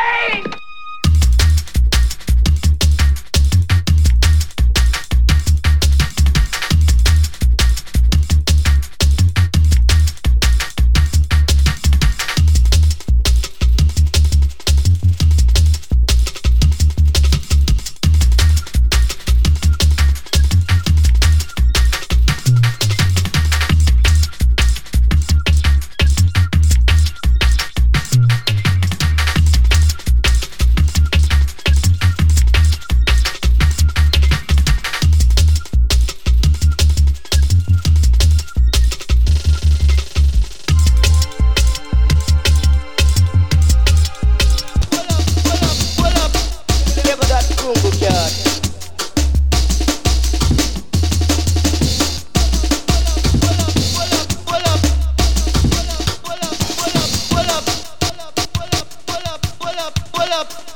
pain! up.